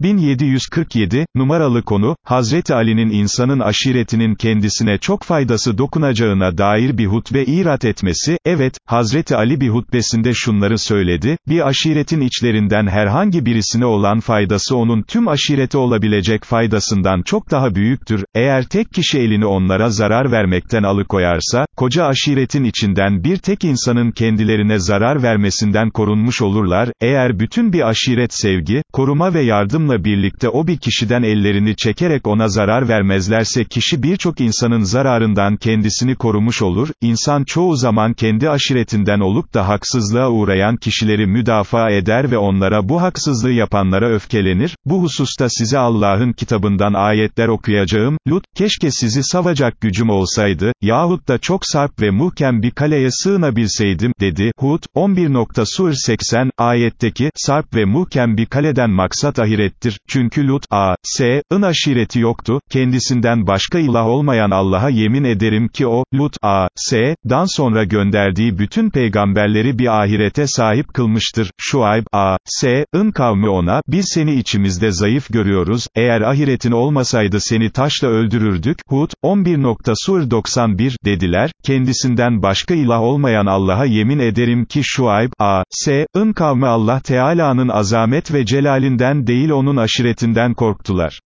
1747, numaralı konu, Hazreti Ali'nin insanın aşiretinin kendisine çok faydası dokunacağına dair bir hutbe irat etmesi, evet, Hazreti Ali bir hutbesinde şunları söyledi, bir aşiretin içlerinden herhangi birisine olan faydası onun tüm aşirete olabilecek faydasından çok daha büyüktür, eğer tek kişi elini onlara zarar vermekten alıkoyarsa, koca aşiretin içinden bir tek insanın kendilerine zarar vermesinden korunmuş olurlar, eğer bütün bir aşiret sevgi, koruma ve yardımla birlikte o bir kişiden ellerini çekerek ona zarar vermezlerse kişi birçok insanın zararından kendisini korumuş olur, insan çoğu zaman kendi aşiretinden olup da haksızlığa uğrayan kişileri müdafaa eder ve onlara bu haksızlığı yapanlara öfkelenir, bu hususta size Allah'ın kitabından ayetler okuyacağım, Lut, keşke sizi savacak gücüm olsaydı, yahut da çok sarp ve muhkem bir kaleye sığınabilseydim, dedi, Hud, 11. Sur 80, ayetteki, sarp ve muhkem bir kaleden maksat ahiret aşirettir, çünkü Lut, a, s, ın aşireti yoktu, kendisinden başka ilah olmayan Allah'a yemin ederim ki o, Lut, a, s, dan sonra gönderdiği bütün peygamberleri bir ahirete sahip kılmıştır, Şuayb, a, s, ın kavmi ona, biz seni içimizde zayıf görüyoruz, eğer ahiretin olmasaydı seni taşla öldürürdük, Hud, 11. Sur 91, dediler, kendisinden başka ilah olmayan Allah'a yemin ederim ki Şuayb, a, s, ın kavmi Allah Teala'nın azamet ve celalinden değil onun aşiretinden korktular.